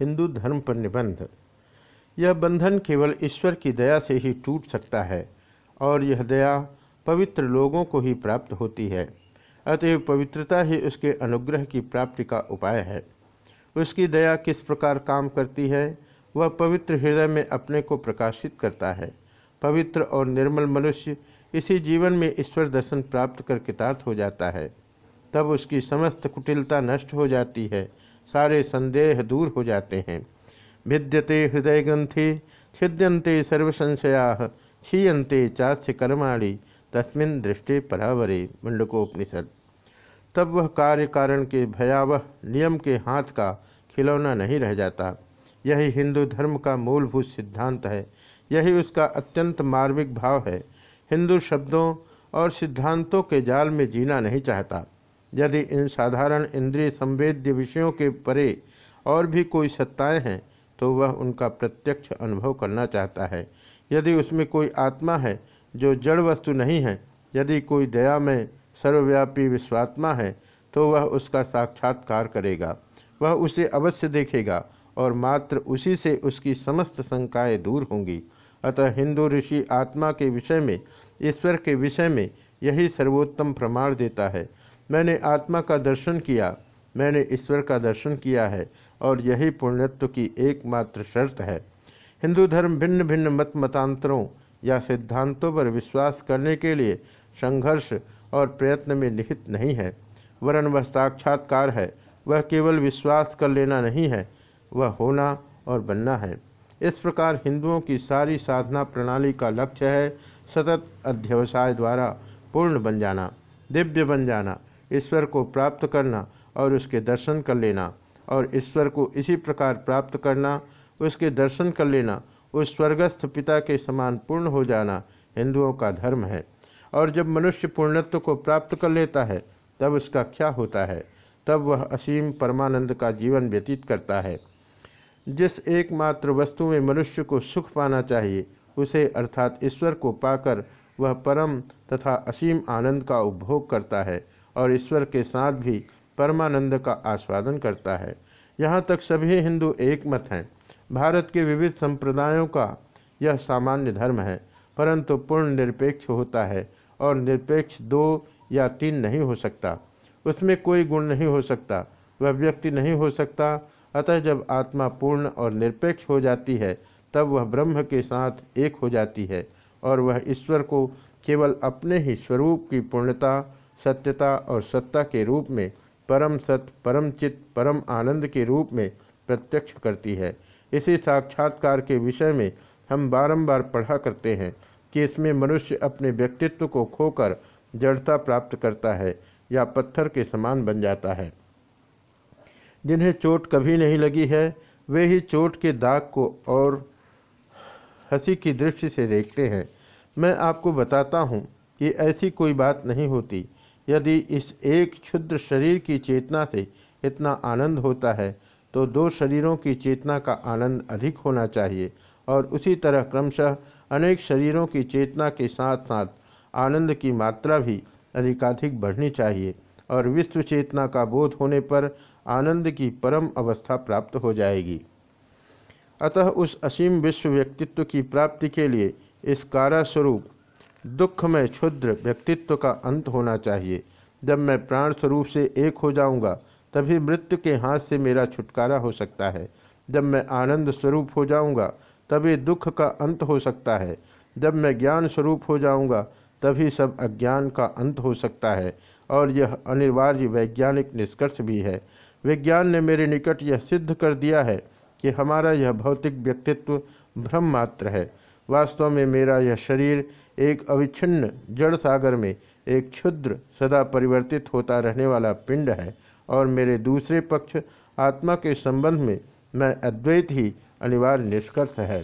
हिंदू धर्म पर निबंध। यह बंधन केवल ईश्वर की दया से ही टूट सकता है, और यह दया पवित्र लोगों को ही प्राप्त होती है। अतएव पवित्रता ही उसके अनुग्रह की प्राप्ति का उपाय है। उसकी दया किस प्रकार काम करती है, वह पवित्र हृदय में अपने को प्रकाशित करता है। पवित्र और निर्मल मनुष्य इसी जीवन में ईश्वर दर्शन प्राप्त कर कृतार्थ हो जाता है। तब उसकी समस्त कुटिलता नष्ट हो जाती है सारे संदेह दूर हो जाते हैं। भिद्यते हृदय ग्रंथि छिद्यंते सर्वसंशया क्षीयते चास्य कर्माणी, तस्मिन दृष्टि परावरे। मुंडकोपनिषद। तब वह कार्य कारण के भयावह नियम के हाथ का खिलौना नहीं रह जाता। यही हिंदू धर्म का मूलभूत सिद्धांत है। यही उसका अत्यंत मार्मिक भाव है। हिंदू शब्दों और सिद्धांतों के जाल में जीना नहीं चाहता। यदि इन साधारण इंद्रिय संवेद्य विषयों के परे और भी कोई सत्ताएँ हैं तो वह उनका प्रत्यक्ष अनुभव करना चाहता है। यदि उसमें कोई आत्मा है जो जड़ वस्तु नहीं है, यदि कोई दया में सर्वव्यापी विश्वात्मा है तो वह उसका साक्षात्कार करेगा। वह उसे अवश्य देखेगा और मात्र उसी से उसकी समस्त शंकाएँ दूर होंगी। अतः हिंदू ऋषि आत्मा के विषय में, ईश्वर के विषय में यही सर्वोत्तम प्रमाण देता है। मैंने आत्मा का दर्शन किया, मैंने ईश्वर का दर्शन किया है, और यही पुण्यत्व की एकमात्र शर्त है। हिंदू धर्म भिन्न भिन्न मत मतांतरों या सिद्धांतों पर विश्वास करने के लिए संघर्ष और प्रयत्न में निहित नहीं है। वरन वह साक्षात्कार है, वह केवल विश्वास कर लेना नहीं है, वह होना और बनना है। इस प्रकार हिंदुओं की सारी साधना प्रणाली का लक्ष्य है सतत अध्यवसाय द्वारा पूर्ण बन जाना, दिव्य बन जाना ईश्वर को प्राप्त करना और उसके दर्शन कर लेना और ईश्वर को इसी प्रकार प्राप्त करना, उसके दर्शन कर लेना, उस स्वर्गस्थ पिता के समान पूर्ण हो जाना हिंदुओं का धर्म है। और जब मनुष्य पूर्णत्व को प्राप्त कर लेता है, तब उसका क्या होता है? तब वह असीम परमानंद का जीवन व्यतीत करता है। जिस एकमात्र वस्तु में मनुष्य को सुख पाना चाहिए, उसे अर्थात ईश्वर को पाकर वह परम तथा असीम आनंद का उपभोग करता है। और ईश्वर के साथ भी परमानंद का आस्वादन करता है। यहाँ तक सभी हिंदू एक मत हैं। भारत के विविध संप्रदायों का यह सामान्य धर्म है, परंतु पूर्ण निरपेक्ष होता है और निरपेक्ष दो या तीन नहीं हो सकता। उसमें कोई गुण नहीं हो सकता, वह व्यक्ति नहीं हो सकता। अतः जब आत्मा पूर्ण और निरपेक्ष हो जाती है, तब वह ब्रह्म के साथ एक हो जाती है और वह ईश्वर को केवल अपने ही स्वरूप की पूर्णता सत्यता और सत्ता के रूप में, परम सत्य परम चित्त परम आनंद के रूप में प्रत्यक्ष करती है। इसी साक्षात्कार के विषय में हम बारंबार पढ़ा करते हैं कि इसमें मनुष्य अपने व्यक्तित्व को खोकर जड़ता प्राप्त करता है या पत्थर के समान बन जाता है। जिन्हें चोट कभी नहीं लगी है, वे ही चोट के दाग को और हँसी की दृष्टि से देखते हैं। मैं आपको बताता हूँ कि ऐसी कोई बात नहीं होती यदि इस एक क्षुद्र शरीर की चेतना से इतना आनंद होता है तो दो शरीरों की चेतना का आनंद अधिक होना चाहिए। और उसी तरह क्रमशः अनेक शरीरों की चेतना के साथ साथ आनंद की मात्रा भी अधिकाधिक बढ़नी चाहिए और विश्व चेतना का बोध होने पर आनंद की परम अवस्था प्राप्त हो जाएगी। अतः उस असीम विश्व व्यक्तित्व की प्राप्ति के लिए इस कारास्वरूप में क्षुद्र व्यक्तित्व का अंत होना चाहिए। जब मैं प्राण स्वरूप से एक हो जाऊँगा, तभी मृत्यु के हाथ से मेरा छुटकारा हो सकता है। जब मैं आनंद स्वरूप हो जाऊँगा, तभी दुख का अंत हो सकता है। जब मैं ज्ञान स्वरूप हो जाऊँगा, तभी सब अज्ञान का अंत हो सकता है। और यह अनिवार्य वैज्ञानिक निष्कर्ष भी है। विज्ञान ने मेरे निकट यह सिद्ध कर दिया है कि हमारा यह भौतिक व्यक्तित्व भ्रम मात्र है। वास्तव में मेरा यह शरीर एक अविच्छिन्न जड़ सागर में एक क्षुद्र सदा परिवर्तित होता रहने वाला पिंड है और मेरे दूसरे पक्ष आत्मा के संबंध में मैं अद्वैत ही अनिवार्य निष्कर्ष है।